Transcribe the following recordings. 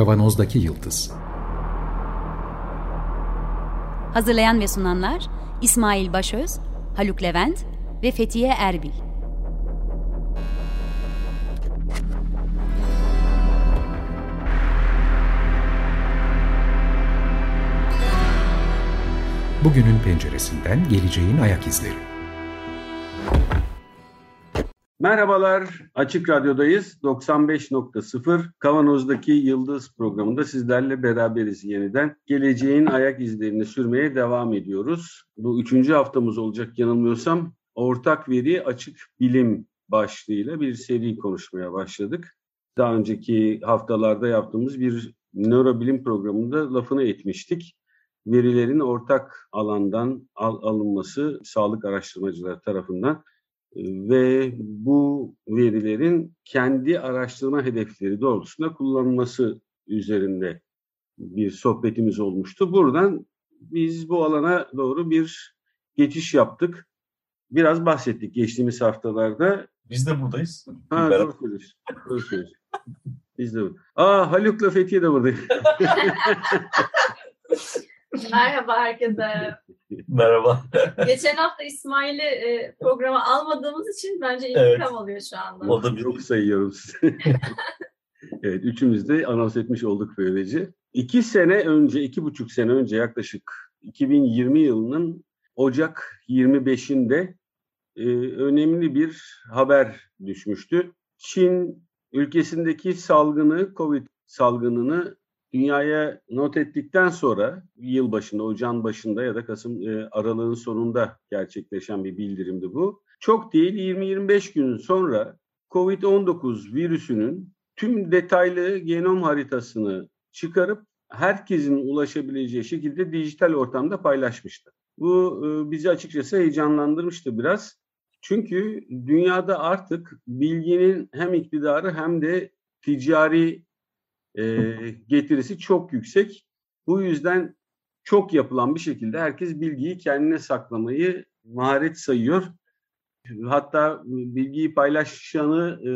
Kavanozdaki Yıldız Hazırlayan ve sunanlar İsmail Başöz, Haluk Levent ve Fethiye Erbil. Bugünün penceresinden geleceğin ayak izleri. Merhabalar, Açık Radyo'dayız. 95.0 Kavanoz'daki Yıldız programında sizlerle beraberiz yeniden. Geleceğin ayak izlerini sürmeye devam ediyoruz. Bu üçüncü haftamız olacak yanılmıyorsam. Ortak veri açık bilim başlığıyla bir seri konuşmaya başladık. Daha önceki haftalarda yaptığımız bir nörobilim programında lafını etmiştik verilerin ortak alandan al, alınması sağlık araştırmacıları tarafından ve bu verilerin kendi araştırma hedefleri doğrultusunda kullanılması üzerinde bir sohbetimiz olmuştu. Buradan biz bu alana doğru bir geçiş yaptık. Biraz bahsettik geçtiğimiz haftalarda. Biz de buradayız. Ha, doğru söylüyorsun. Doğru söylüyorsun. Biz de Aa Haluk'la Fethiye de buradayız. Merhaba herkese. Merhaba. Geçen hafta İsmail'i e, programa almadığımız için bence intikam evet. alıyor şu anda. O da bir... Çok sayıyorum evet, üçümüz de anons etmiş olduk böylece. İki sene önce, iki buçuk sene önce yaklaşık 2020 yılının Ocak 25'inde e, önemli bir haber düşmüştü. Çin ülkesindeki salgını, Covid salgınını dünyaya not ettikten sonra yıl başında, ocağın başında ya da Kasım e, aralığın sonunda gerçekleşen bir bildirimdi bu. Çok değil 20-25 gün sonra COVID-19 virüsünün tüm detaylı genom haritasını çıkarıp herkesin ulaşabileceği şekilde dijital ortamda paylaşmıştı. Bu e, bizi açıkçası heyecanlandırmıştı biraz. Çünkü dünyada artık bilginin hem iktidarı hem de ticari e, getirisi çok yüksek. Bu yüzden çok yapılan bir şekilde herkes bilgiyi kendine saklamayı maharet sayıyor. Hatta bilgiyi paylaşanı e,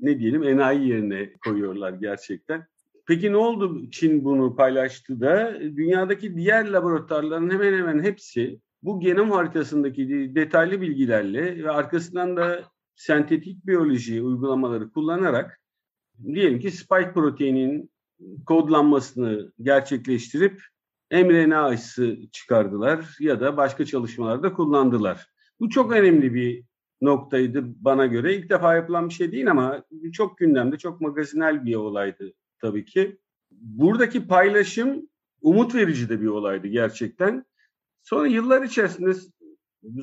ne diyelim enayi yerine koyuyorlar gerçekten. Peki ne oldu Çin bunu paylaştı da dünyadaki diğer laboratuvarların hemen hemen hepsi bu genom haritasındaki detaylı bilgilerle ve arkasından da sentetik biyoloji uygulamaları kullanarak diyelim ki spike proteinin kodlanmasını gerçekleştirip mRNA aşısı çıkardılar ya da başka çalışmalarda kullandılar. Bu çok önemli bir noktaydı bana göre. İlk defa yapılan bir şey değil ama çok gündemde, çok magazinel bir olaydı tabii ki. Buradaki paylaşım umut verici de bir olaydı gerçekten. Sonra yıllar içerisinde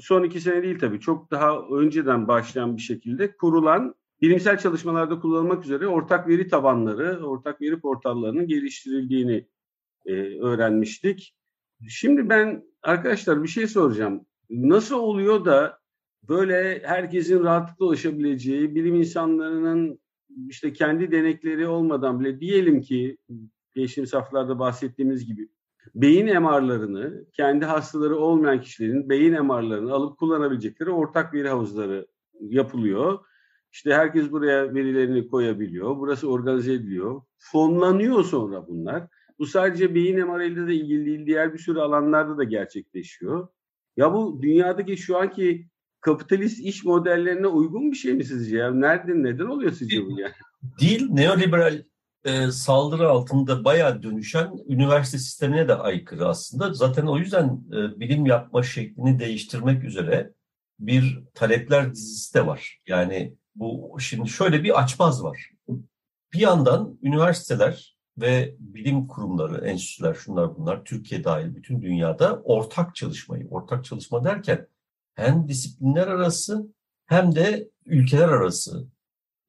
son iki sene değil tabii çok daha önceden başlayan bir şekilde kurulan bilimsel çalışmalarda kullanılmak üzere ortak veri tabanları, ortak veri portallarının geliştirildiğini e, öğrenmiştik. Şimdi ben arkadaşlar bir şey soracağım. Nasıl oluyor da böyle herkesin rahatlıkla ulaşabileceği, bilim insanlarının işte kendi denekleri olmadan bile diyelim ki geçtiğimiz haftalarda bahsettiğimiz gibi beyin MR'larını kendi hastaları olmayan kişilerin beyin MR'larını alıp kullanabilecekleri ortak veri havuzları yapılıyor işte herkes buraya verilerini koyabiliyor. Burası organize ediliyor. Fonlanıyor sonra bunlar. Bu sadece beyin MR'ıyla da ilgili değil, diğer bir sürü alanlarda da gerçekleşiyor. Ya bu dünyadaki şu anki kapitalist iş modellerine uygun bir şey mi sizce ya? Nerede, neden oluyor sizce bu ya? Değil, neoliberal e, saldırı altında bayağı dönüşen üniversite sistemine de aykırı aslında. Zaten o yüzden e, bilim yapma şeklini değiştirmek üzere bir talepler dizisi de var. Yani bu şimdi şöyle bir açmaz var. Bir yandan üniversiteler ve bilim kurumları, enstitüler, şunlar bunlar, Türkiye dahil bütün dünyada ortak çalışmayı, ortak çalışma derken hem disiplinler arası hem de ülkeler arası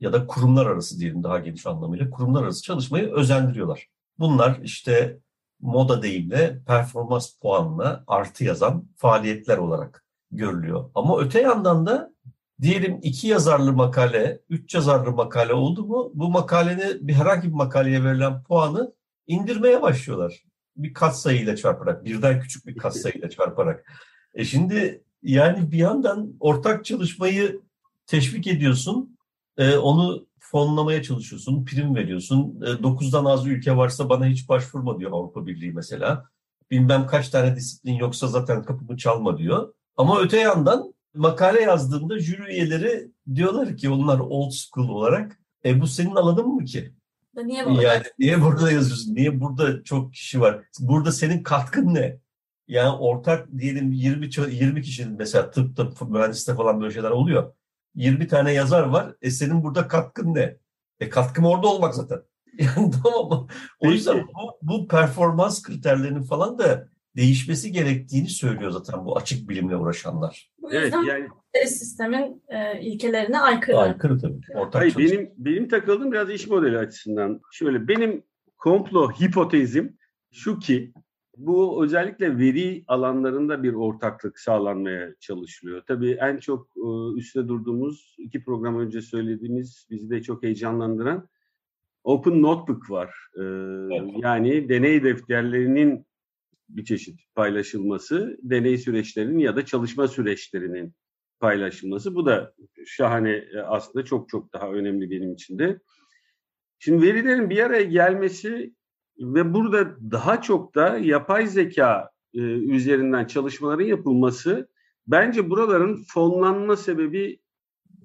ya da kurumlar arası diyelim daha geniş anlamıyla kurumlar arası çalışmayı özendiriyorlar. Bunlar işte moda deyimle performans puanına artı yazan faaliyetler olarak görülüyor. Ama öte yandan da diyelim iki yazarlı makale, üç yazarlı makale oldu mu bu makalenin bir herhangi bir makaleye verilen puanı indirmeye başlıyorlar. Bir katsayıyla çarparak, birden küçük bir katsayıyla çarparak. E şimdi yani bir yandan ortak çalışmayı teşvik ediyorsun, e, onu fonlamaya çalışıyorsun, prim veriyorsun. 9'dan az ülke varsa bana hiç başvurma diyor Avrupa Birliği mesela. Bilmem kaç tane disiplin yoksa zaten kapımı çalma diyor. Ama öte yandan makale yazdığımda jüri üyeleri diyorlar ki onlar old school olarak e bu senin alanın mı ki? Niye burada? Yani niye burada yazıyorsun? Niye burada çok kişi var? Burada senin katkın ne? Yani ortak diyelim 20 20 kişinin mesela tıp tıp mühendislikte falan böyle şeyler oluyor. 20 tane yazar var. E senin burada katkın ne? E katkım orada olmak zaten. Yani tamam? O yüzden bu, bu performans kriterlerinin falan da değişmesi gerektiğini söylüyor zaten bu açık bilimle uğraşanlar. Bu yüzden evet, yani sistemin e, ilkelerine aykırı. Aykırı tabii. Ortak Hayır, benim benim takıldığım biraz iş modeli açısından. Şöyle benim komplo hipotezim şu ki bu özellikle veri alanlarında bir ortaklık sağlanmaya çalışılıyor. Tabii en çok e, üstte durduğumuz iki program önce söylediğimiz bizi de çok heyecanlandıran Open Notebook var. E, evet. Yani deney defterlerinin bir çeşit paylaşılması, deney süreçlerinin ya da çalışma süreçlerinin paylaşılması. Bu da şahane e, aslında çok çok daha önemli benim için de. Şimdi verilerin bir araya gelmesi ve burada daha çok da yapay zeka e, üzerinden çalışmaların yapılması bence buraların fonlanma sebebi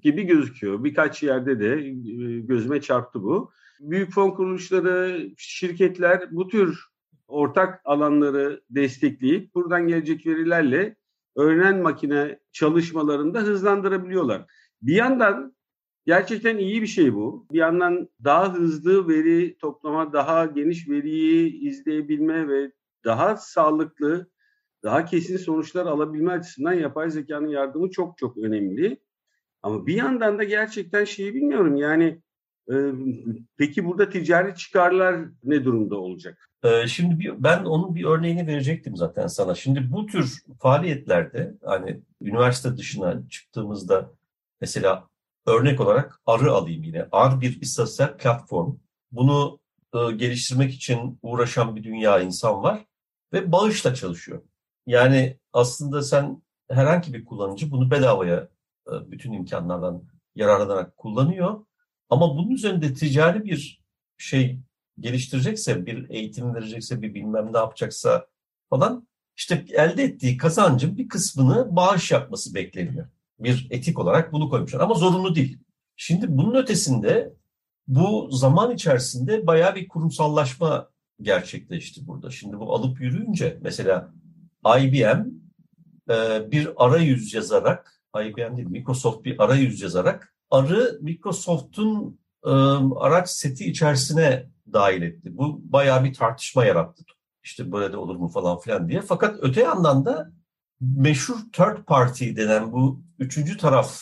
gibi gözüküyor. Birkaç yerde de e, gözüme çarptı bu. Büyük fon kuruluşları, şirketler bu tür ortak alanları destekleyip buradan gelecek verilerle öğrenen makine çalışmalarında hızlandırabiliyorlar. Bir yandan Gerçekten iyi bir şey bu. Bir yandan daha hızlı veri toplama, daha geniş veriyi izleyebilme ve daha sağlıklı, daha kesin sonuçlar alabilme açısından yapay zekanın yardımı çok çok önemli. Ama bir yandan da gerçekten şeyi bilmiyorum yani peki burada ticari çıkarlar ne durumda olacak? Şimdi bir, ben onun bir örneğini verecektim zaten sana. Şimdi bu tür faaliyetlerde hani üniversite dışına çıktığımızda mesela Örnek olarak arı alayım yine. Ar bir istatistiksel platform. Bunu geliştirmek için uğraşan bir dünya insan var ve bağışla çalışıyor. Yani aslında sen herhangi bir kullanıcı bunu bedavaya bütün imkanlardan yararlanarak kullanıyor. Ama bunun üzerinde ticari bir şey geliştirecekse, bir eğitim verecekse, bir bilmem ne yapacaksa falan işte elde ettiği kazancın bir kısmını bağış yapması bekleniyor bir etik olarak bunu koymuşlar. Ama zorunlu değil. Şimdi bunun ötesinde bu zaman içerisinde bayağı bir kurumsallaşma gerçekleşti burada. Şimdi bu alıp yürüyünce mesela IBM e, bir arayüz yazarak, IBM değil Microsoft bir arayüz yazarak arı Microsoft'un e, araç seti içerisine dahil etti. Bu bayağı bir tartışma yarattı. İşte böyle de olur mu falan filan diye. Fakat öte yandan da meşhur third party denen bu üçüncü taraf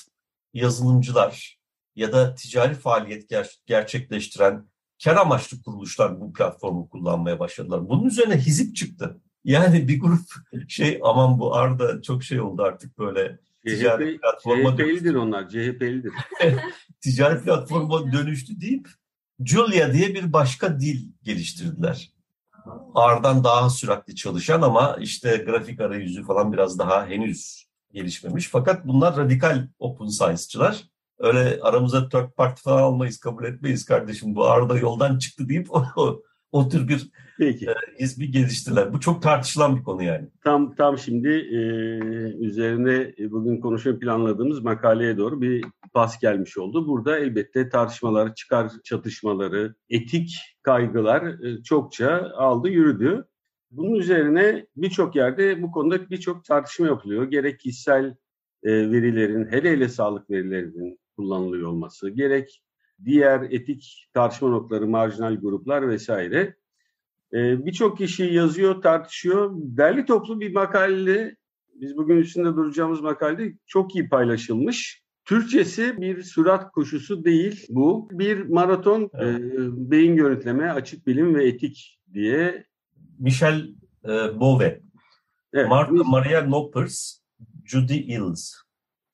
yazılımcılar ya da ticari faaliyet ger- gerçekleştiren kar amaçlı kuruluşlar bu platformu kullanmaya başladılar. Bunun üzerine hizip çıktı. Yani bir grup şey aman bu Arda çok şey oldu artık böyle ticari CHP, platforma CHP'lidir onlar, CHP'lidir. ticari platforma dönüştü deyip Julia diye bir başka dil geliştirdiler. R'dan daha süratli çalışan ama işte grafik arayüzü falan biraz daha henüz gelişmemiş. Fakat bunlar radikal open science'çılar. Öyle aramıza third party falan almayız, kabul etmeyiz kardeşim. Bu Arda yoldan çıktı deyip o, o tür bir Peki. E, ismi geliştirdiler. Bu çok tartışılan bir konu yani. Tam tam şimdi e, üzerine bugün konuşmayı planladığımız makaleye doğru bir pas gelmiş oldu. Burada elbette tartışmalar, çıkar çatışmaları, etik kaygılar e, çokça aldı yürüdü. Bunun üzerine birçok yerde bu konuda birçok tartışma yapılıyor. Gerek kişisel e, verilerin, hele hele sağlık verilerinin kullanılıyor olması, gerek diğer etik tartışma noktaları, marjinal gruplar vesaire. E, birçok kişi yazıyor, tartışıyor. Derli toplu bir makale, biz bugün üstünde duracağımız makale çok iyi paylaşılmış. Türkçesi bir sürat koşusu değil bu. Bir maraton evet. e, beyin görüntüleme, açık bilim ve etik diye. Michel e, Bove, evet. Mark Maria Noppers, Judy Ills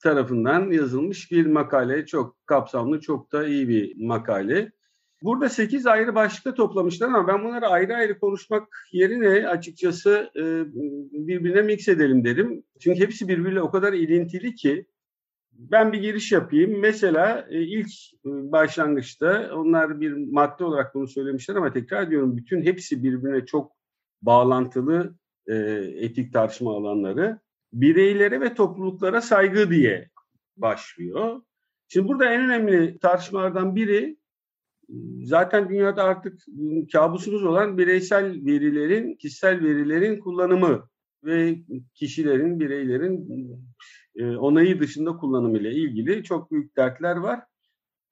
tarafından yazılmış bir makale. Çok kapsamlı, çok da iyi bir makale. Burada 8 ayrı başlıkta toplamışlar ama ben bunları ayrı ayrı konuşmak yerine açıkçası e, birbirine mix edelim derim. Çünkü hepsi birbiriyle o kadar ilintili ki ben bir giriş yapayım. Mesela e, ilk e, başlangıçta onlar bir madde olarak bunu söylemişler ama tekrar diyorum bütün hepsi birbirine çok bağlantılı etik tartışma alanları. Bireylere ve topluluklara saygı diye başlıyor. Şimdi burada en önemli tartışmalardan biri zaten dünyada artık kabusumuz olan bireysel verilerin, kişisel verilerin kullanımı ve kişilerin, bireylerin e, onayı dışında kullanımı ile ilgili çok büyük dertler var.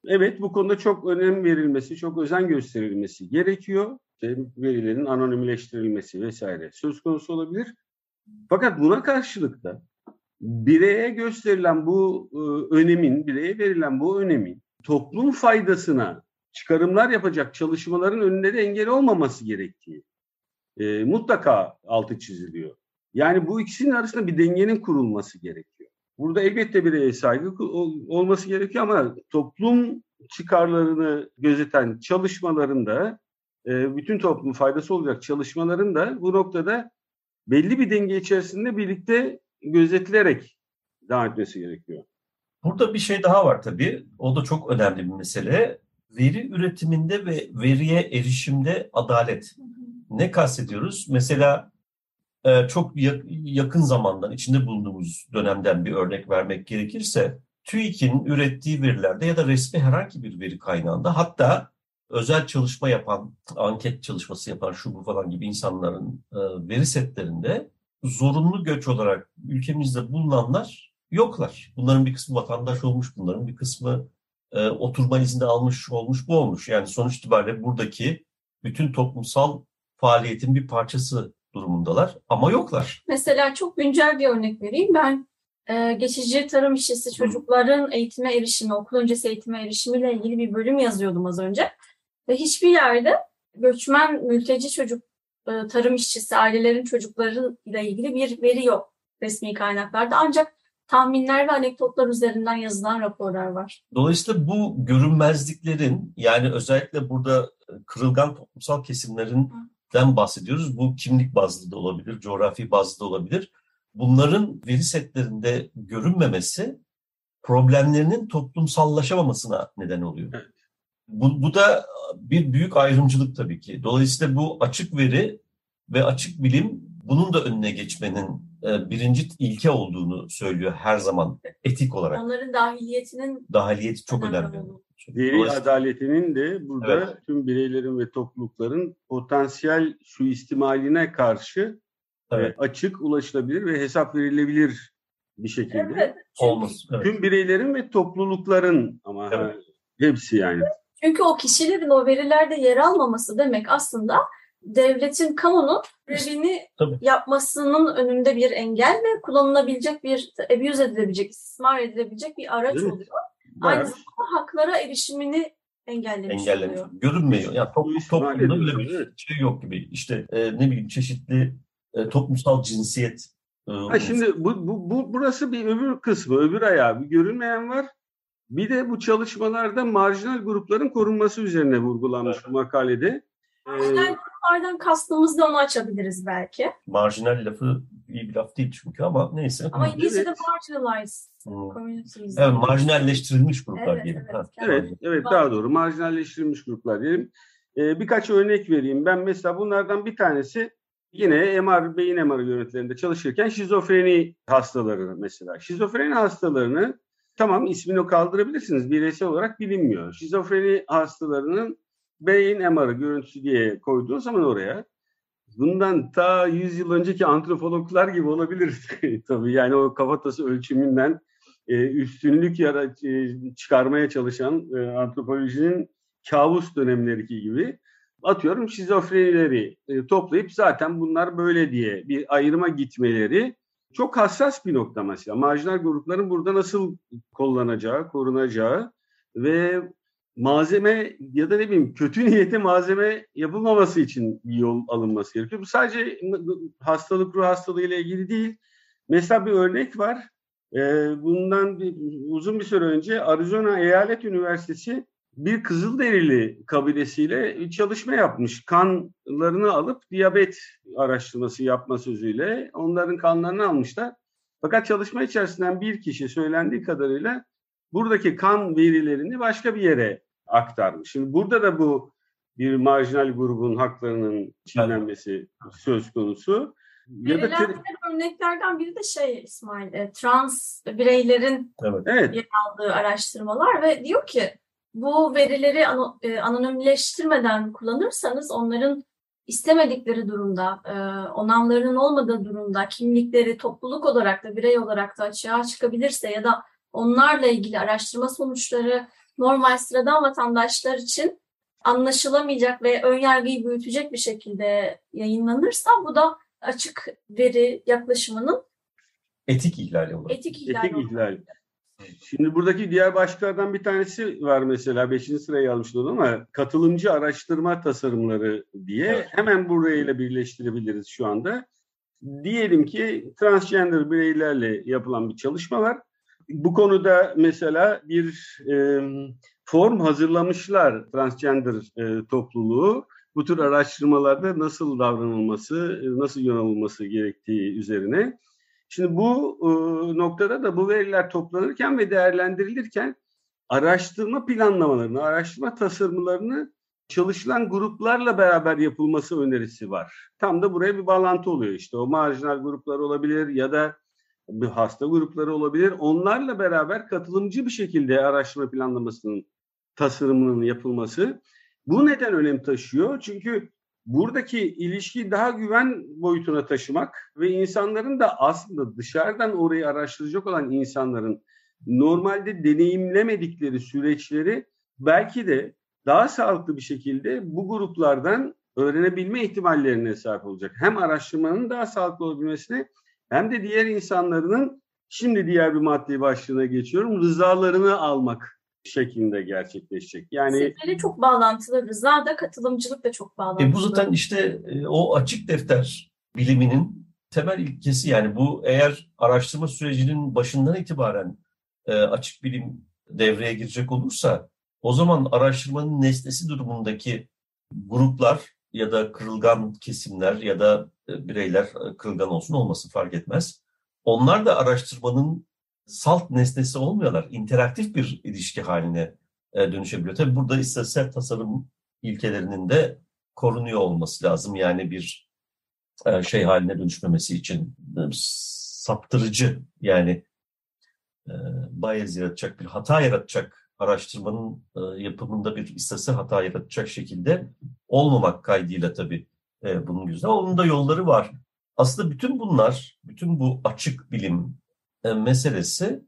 Evet bu konuda çok önem verilmesi, çok özen gösterilmesi gerekiyor. İşte verilerin anonimleştirilmesi vesaire söz konusu olabilir. Fakat buna karşılık da bireye gösterilen bu e, önemin, bireye verilen bu önemin toplum faydasına çıkarımlar yapacak çalışmaların de engel olmaması gerektiği e, mutlaka altı çiziliyor. Yani bu ikisinin arasında bir dengenin kurulması gerekiyor. Burada elbette bireye saygı olması gerekiyor ama toplum çıkarlarını gözeten çalışmalarında, e, bütün toplum faydası olacak çalışmaların da bu noktada belli bir denge içerisinde birlikte gözetilerek devam etmesi gerekiyor. Burada bir şey daha var tabii. O da çok önemli bir mesele. Veri üretiminde ve veriye erişimde adalet. Ne kastediyoruz? Mesela e, çok yakın zamandan, içinde bulunduğumuz dönemden bir örnek vermek gerekirse, TÜİK'in ürettiği verilerde ya da resmi herhangi bir veri kaynağında hatta özel çalışma yapan, anket çalışması yapan şu bu falan gibi insanların e, veri setlerinde zorunlu göç olarak ülkemizde bulunanlar yoklar. Bunların bir kısmı vatandaş olmuş, bunların bir kısmı e, oturma izni almış olmuş, bu olmuş. Yani sonuç itibariyle buradaki bütün toplumsal faaliyetin bir parçası durumundalar ama yoklar. Mesela çok güncel bir örnek vereyim. Ben e, geçici tarım işçisi çocukların eğitime erişimi, okul öncesi eğitime erişimiyle ilgili bir bölüm yazıyordum az önce. Ve hiçbir yerde göçmen, mülteci çocuk, e, tarım işçisi, ailelerin çocuklarıyla ilgili bir veri yok resmi kaynaklarda. Ancak tahminler ve anekdotlar üzerinden yazılan raporlar var. Dolayısıyla bu görünmezliklerin yani özellikle burada kırılgan toplumsal kesimlerin den bahsediyoruz. Bu kimlik bazlı da olabilir, coğrafi bazlı da olabilir. Bunların veri setlerinde görünmemesi problemlerinin toplumsallaşamamasına neden oluyor. Evet. Bu, bu da bir büyük ayrımcılık tabii ki. Dolayısıyla bu açık veri ve açık bilim bunun da önüne geçmenin e, birinci ilke olduğunu söylüyor her zaman etik olarak. Onların dahiliyetinin dahiliyeti çok önemli. önemli. Veri adaletinin de burada evet. tüm bireylerin ve toplulukların potansiyel suistimaline karşı e, evet. açık, ulaşılabilir ve hesap verilebilir bir şekilde. Evet. Olmaz. Evet. Tüm bireylerin ve toplulukların ama evet. hepsi yani. Çünkü o kişilerin o verilerde yer almaması demek aslında devletin, kamunun görevini yapmasının önünde bir engel ve kullanılabilecek bir, abuse edilebilecek, istismar edilebilecek bir araç evet. oluyor. Aynı zamanda haklara erişimini engellemiş, engellemiş. oluyor. Görünmüyor. Yani top, toplumda öyle bir şey yok gibi. İşte e, ne bileyim çeşitli e, toplumsal cinsiyet. E, ha, şimdi bu, bu, bu burası bir öbür kısmı, öbür ayağı. Bir görünmeyen var. Bir de bu çalışmalarda marjinal grupların korunması üzerine vurgulanmış evet. bu makalede. Marjinal ee, gruplardan kastımız da onu açabiliriz belki. Marjinal lafı iyi bir laf değil çünkü ama neyse. Ama İngilizce'de evet. marginalized communities. Evet, marjinalleştirilmiş gruplar evet, diyelim. Evet, evet, evet daha doğru. Marjinalleştirilmiş gruplar diyelim. Ee, birkaç örnek vereyim. Ben mesela bunlardan bir tanesi yine MR, beyin MR yönetlerinde çalışırken şizofreni hastaları mesela. Şizofreni hastalarını tamam ismini kaldırabilirsiniz. Bireysel olarak bilinmiyor. Şizofreni hastalarının beyin MR'ı görüntüsü diye koyduğun zaman oraya bundan ta 100 yıl önceki antropologlar gibi olabilir tabii. Yani o kafatası ölçümünden e, üstünlük yara, e, çıkarmaya çalışan e, antropolojinin kabus dönemleriki gibi atıyorum şizofrenileri e, toplayıp zaten bunlar böyle diye bir ayrıma gitmeleri çok hassas bir nokta mesela. Marjinal grupların burada nasıl kullanacağı, korunacağı ve malzeme ya da ne bileyim kötü niyete malzeme yapılmaması için bir yol alınması gerekiyor. Bu sadece hastalık ruh hastalığı ile ilgili değil. Mesela bir örnek var. Ee, bundan bir, uzun bir süre önce Arizona Eyalet Üniversitesi bir Kızılderili kabilesiyle çalışma yapmış. Kanlarını alıp diyabet araştırması yapma sözüyle onların kanlarını almışlar. Fakat çalışma içerisinden bir kişi söylendiği kadarıyla buradaki kan verilerini başka bir yere aktarmış. Şimdi burada da bu bir marjinal grubun haklarının çiğnenmesi söz konusu. Ya da örneklerden biri de şey İsmail, e, trans bireylerin evet. yer aldığı araştırmalar ve diyor ki bu verileri e, anonimleştirmeden kullanırsanız onların istemedikleri durumda, e, onamlarının olmadığı durumda kimlikleri topluluk olarak da birey olarak da açığa çıkabilirse ya da onlarla ilgili araştırma sonuçları normal sıradan vatandaşlar için anlaşılamayacak ve önyargıyı büyütecek bir şekilde yayınlanırsa bu da açık veri yaklaşımının etik ihlali olur. Etik ihlali. Etik ihlali. Şimdi buradaki diğer başlıklardan bir tanesi var mesela 5. sıraya almışlar ama katılımcı araştırma tasarımları diye evet. hemen burayla birleştirebiliriz şu anda. Diyelim ki transgender bireylerle yapılan bir çalışma var. Bu konuda mesela bir e, form hazırlamışlar transgender e, topluluğu. Bu tür araştırmalarda nasıl davranılması, nasıl yönelilmesi gerektiği üzerine. Şimdi bu e, noktada da bu veriler toplanırken ve değerlendirilirken araştırma planlamalarını, araştırma tasarımlarını çalışılan gruplarla beraber yapılması önerisi var. Tam da buraya bir bağlantı oluyor işte. O marjinal gruplar olabilir ya da bir hasta grupları olabilir. Onlarla beraber katılımcı bir şekilde araştırma planlamasının tasarımının yapılması. Bu neden önem taşıyor? Çünkü buradaki ilişkiyi daha güven boyutuna taşımak ve insanların da aslında dışarıdan orayı araştıracak olan insanların normalde deneyimlemedikleri süreçleri belki de daha sağlıklı bir şekilde bu gruplardan öğrenebilme ihtimallerine sahip olacak. Hem araştırmanın daha sağlıklı olabilmesine hem de diğer insanların şimdi diğer bir maddi başlığına geçiyorum rızalarını almak şeklinde gerçekleşecek. Yani Sektörle çok bağlantılı. Rıza da katılımcılık da çok bağlantılı. E bu zaten işte e, o açık defter biliminin temel ilkesi yani bu eğer araştırma sürecinin başından itibaren e, açık bilim devreye girecek olursa o zaman araştırmanın nesnesi durumundaki gruplar ya da kırılgan kesimler ya da e, bireyler e, kırılgan olsun olmasın fark etmez. Onlar da araştırmanın salt nesnesi olmuyorlar. İnteraktif bir ilişki haline e, dönüşebiliyor. Tabii burada istatistiksel tasarım ilkelerinin de korunuyor olması lazım. Yani bir şey haline dönüşmemesi için saptırıcı yani bias yaratacak bir hata yaratacak araştırmanın e, yapımında bir istatistik hata yaratacak şekilde olmamak kaydıyla tabii e, bunun güzel. Onun da yolları var. Aslında bütün bunlar, bütün bu açık bilim, e, meselesi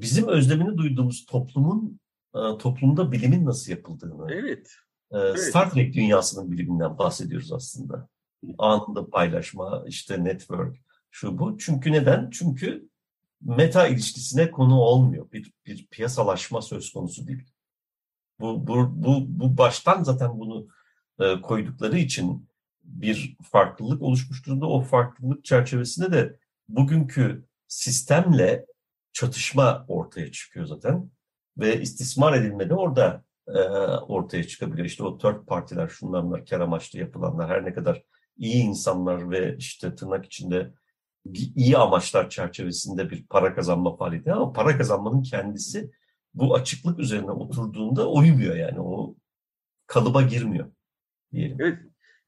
bizim özlemini duyduğumuz toplumun e, toplumda bilimin nasıl yapıldığını. Evet. E, evet. Star Trek dünyasının biliminden bahsediyoruz aslında. Anında paylaşma, işte network, şu bu. Çünkü neden? Çünkü meta ilişkisine konu olmuyor. Bir, bir piyasalaşma söz konusu değil. Bu, bu, bu, bu baştan zaten bunu e, koydukları için bir farklılık oluşmuş durumda. O farklılık çerçevesinde de bugünkü sistemle çatışma ortaya çıkıyor zaten. Ve istismar edilme de orada e, ortaya çıkabiliyor. İşte o third partiler, şunlar bunlar, kar amaçlı yapılanlar, her ne kadar iyi insanlar ve işte tırnak içinde iyi amaçlar çerçevesinde bir para kazanma faaliyeti ama para kazanmanın kendisi bu açıklık üzerine oturduğunda uymuyor yani o kalıba girmiyor diyelim. Evet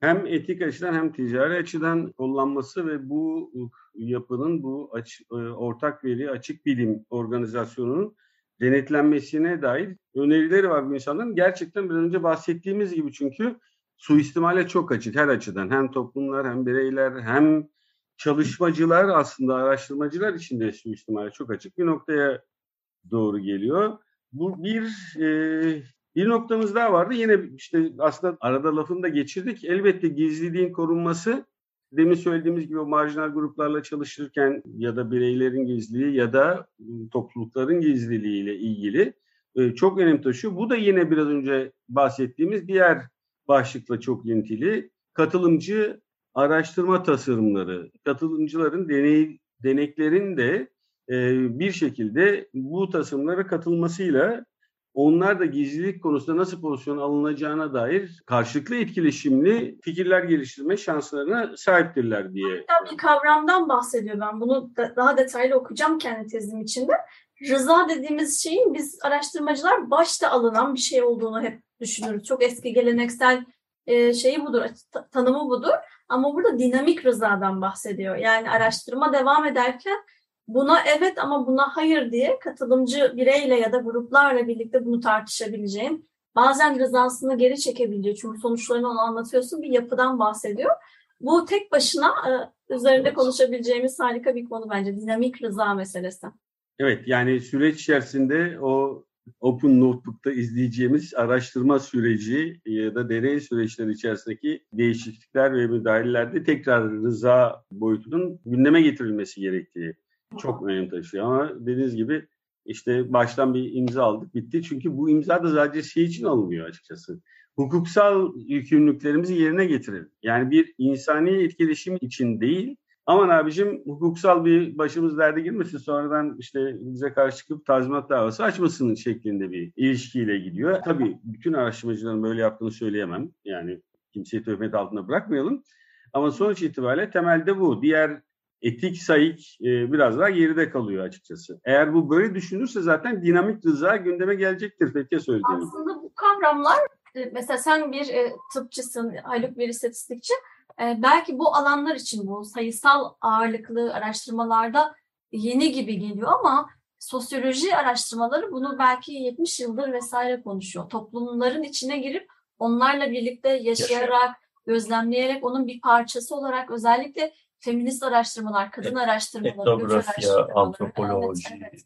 hem etik açıdan hem ticari açıdan kullanması ve bu yapının bu aç, e, ortak veri açık bilim organizasyonunun denetlenmesine dair önerileri var bu insanların. Gerçekten biraz önce bahsettiğimiz gibi çünkü suistimale çok açık her açıdan. Hem toplumlar hem bireyler hem çalışmacılar aslında araştırmacılar için de suistimale çok açık bir noktaya doğru geliyor. Bu bir e, bir noktamız daha vardı. Yine işte aslında arada lafını da geçirdik. Elbette gizliliğin korunması demin söylediğimiz gibi o marjinal gruplarla çalışırken ya da bireylerin gizliliği ya da toplulukların gizliliği ile ilgili e, çok önem taşıyor. Bu da yine biraz önce bahsettiğimiz diğer başlıkla çok ilintili. Katılımcı araştırma tasarımları, katılımcıların deney, deneklerin de e, bir şekilde bu tasarımlara katılmasıyla onlar da gizlilik konusunda nasıl pozisyon alınacağına dair karşılıklı etkileşimli fikirler geliştirme şanslarına sahiptirler diye. Hatta bir kavramdan bahsediyor ben. Bunu da, daha detaylı okuyacağım kendi tezim içinde. Rıza dediğimiz şeyin biz araştırmacılar başta alınan bir şey olduğunu hep düşünürüz. Çok eski geleneksel e, şeyi budur, tanımı budur. Ama burada dinamik rızadan bahsediyor. Yani araştırma devam ederken buna evet ama buna hayır diye katılımcı bireyle ya da gruplarla birlikte bunu tartışabileceğim. Bazen rızasını geri çekebiliyor. Çünkü sonuçlarını onu anlatıyorsun. Bir yapıdan bahsediyor. Bu tek başına e, üzerinde evet. konuşabileceğimiz harika bir konu bence. Dinamik rıza meselesi. Evet yani süreç içerisinde o Open Notebook'ta izleyeceğimiz araştırma süreci ya da deney süreçleri içerisindeki değişiklikler ve müdahalelerde tekrar rıza boyutunun gündeme getirilmesi gerektiği çok önem taşıyor. Ama dediğiniz gibi işte baştan bir imza aldık bitti. Çünkü bu imza da sadece şey için alınmıyor açıkçası. Hukuksal yükümlülüklerimizi yerine getirelim. Yani bir insani etkileşim için değil, aman abicim hukuksal bir başımız derde girmesin sonradan işte bize karşı çıkıp tazminat davası açmasının şeklinde bir ilişkiyle gidiyor. Tabii bütün araştırmacıların böyle yaptığını söyleyemem. Yani kimseyi töhmet altında bırakmayalım. Ama sonuç itibariyle temelde bu. Diğer etik sayık e, biraz daha geride kalıyor açıkçası. Eğer bu böyle düşünürse zaten dinamik rıza gündeme gelecektir Fethiye söylediğim. Aslında bu kavramlar mesela sen bir e, tıpçısın, Haluk bir istatistikçi. E, belki bu alanlar için bu sayısal ağırlıklı araştırmalarda yeni gibi geliyor ama sosyoloji araştırmaları bunu belki 70 yıldır vesaire konuşuyor. Toplumların içine girip onlarla birlikte yaşayarak, gözlemleyerek onun bir parçası olarak özellikle feminist araştırmalar, kadın araştırmalar, etnografya, antropoloji. Evet,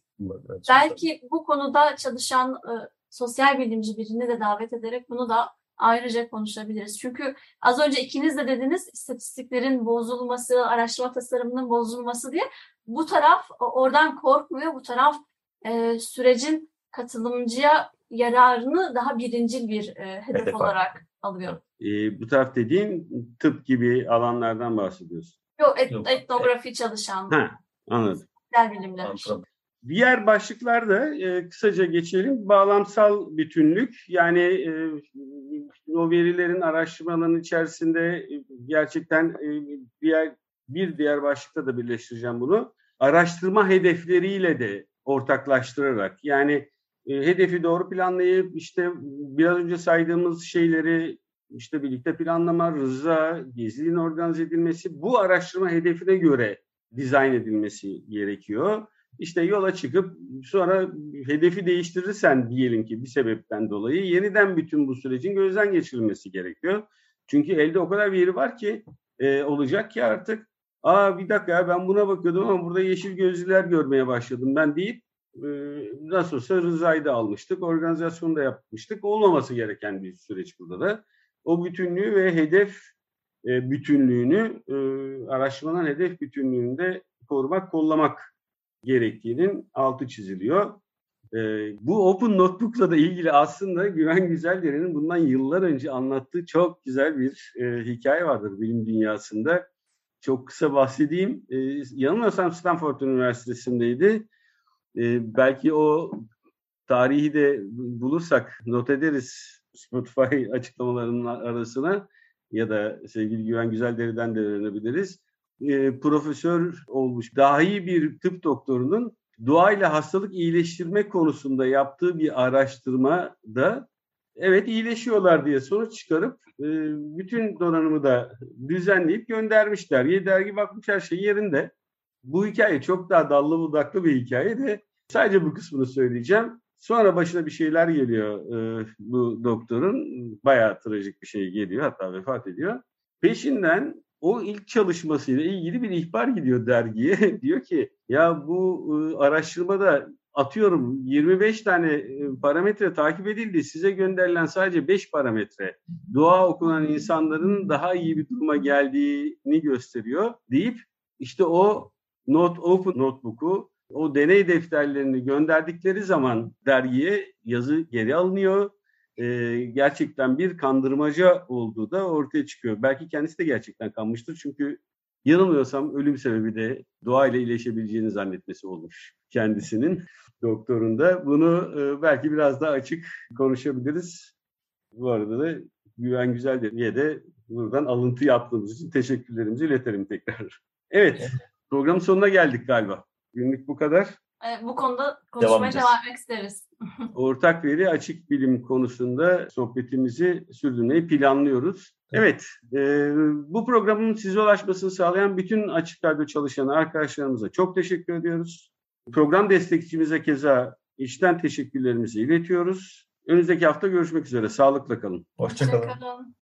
evet. Belki bu konuda çalışan e, sosyal bilimci birini de davet ederek bunu da ayrıca konuşabiliriz. Çünkü az önce ikiniz de dediniz istatistiklerin bozulması, araştırma tasarımının bozulması diye. Bu taraf oradan korkmuyor. Bu taraf e, sürecin katılımcıya yararını daha birincil bir e, hedef, hedef olarak alıyor. E, bu taraf dediğin tıp gibi alanlardan bahsediyorsun. Yok, et, Yok. etnografi çalışan. Ha, anladım. Sosyal bilimler. Diğer başlıklarda e, kısaca geçelim. Bağlamsal bütünlük yani e, o verilerin araştırmalarının içerisinde e, gerçekten e, diğer bir diğer başlıkta da birleştireceğim bunu. Araştırma hedefleriyle de ortaklaştırarak yani e, hedefi doğru planlayıp işte biraz önce saydığımız şeyleri işte birlikte planlama, rıza, gizliliğin organize edilmesi bu araştırma hedefine göre dizayn edilmesi gerekiyor. İşte yola çıkıp sonra hedefi değiştirirsen diyelim ki bir sebepten dolayı yeniden bütün bu sürecin gözden geçirilmesi gerekiyor. Çünkü elde o kadar veri var ki e, olacak ki artık aa bir dakika ya ben buna bakıyordum ama burada yeşil gözlüler görmeye başladım ben deyip e, nasıl olsa rızayı da almıştık, organizasyonu da yapmıştık. Olmaması gereken bir süreç burada da o bütünlüğü ve hedef e, bütünlüğünü e, araştırmanın hedef bütünlüğünde korumak, kollamak gerektiğinin altı çiziliyor. E, bu Open Notebook'la da ilgili aslında Güven Güzeldere'nin bundan yıllar önce anlattığı çok güzel bir e, hikaye vardır bilim dünyasında. Çok kısa bahsedeyim. E, yanılmıyorsam Stanford Üniversitesi'ndeydi. E, belki o tarihi de bulursak not ederiz Spotify açıklamalarının arasına ya da sevgili Güven Güzelderi'den de öğrenebiliriz. E, profesör olmuş dahi bir tıp doktorunun doğayla hastalık iyileştirme konusunda yaptığı bir araştırmada evet iyileşiyorlar diye sonuç çıkarıp e, bütün donanımı da düzenleyip göndermişler. Ye dergi bakmış her şey yerinde. Bu hikaye çok daha dallı budaklı bir hikaye de sadece bu kısmını söyleyeceğim. Sonra başına bir şeyler geliyor e, bu doktorun. Bayağı trajik bir şey geliyor. Hatta vefat ediyor. Peşinden o ilk çalışmasıyla ilgili bir ihbar gidiyor dergiye. diyor ki ya bu e, araştırmada atıyorum 25 tane e, parametre takip edildi. Size gönderilen sadece 5 parametre dua okunan insanların daha iyi bir duruma geldiğini gösteriyor deyip işte o Not Open Notebook'u o deney defterlerini gönderdikleri zaman dergiye yazı geri alınıyor. E, gerçekten bir kandırmaca olduğu da ortaya çıkıyor. Belki kendisi de gerçekten kanmıştır çünkü Yanılmıyorsam ölüm sebebi de doğayla iyileşebileceğini zannetmesi olmuş kendisinin doktorunda. Bunu e, belki biraz daha açık konuşabiliriz. Bu arada da Güven Güzel diye de buradan alıntı yaptığımız için teşekkürlerimizi iletelim tekrar. Evet, programın sonuna geldik galiba. Günlük bu kadar. E, bu konuda konuşmaya edeceğiz. devam etmek isteriz. Ortak veri açık bilim konusunda sohbetimizi sürdürmeyi planlıyoruz. Evet, e, bu programın size ulaşmasını sağlayan bütün Açık Radyo çalışan arkadaşlarımıza çok teşekkür ediyoruz. Program destekçimize keza içten teşekkürlerimizi iletiyoruz. Önümüzdeki hafta görüşmek üzere. Sağlıkla kalın. Hoşçakalın. Hoşçakalın.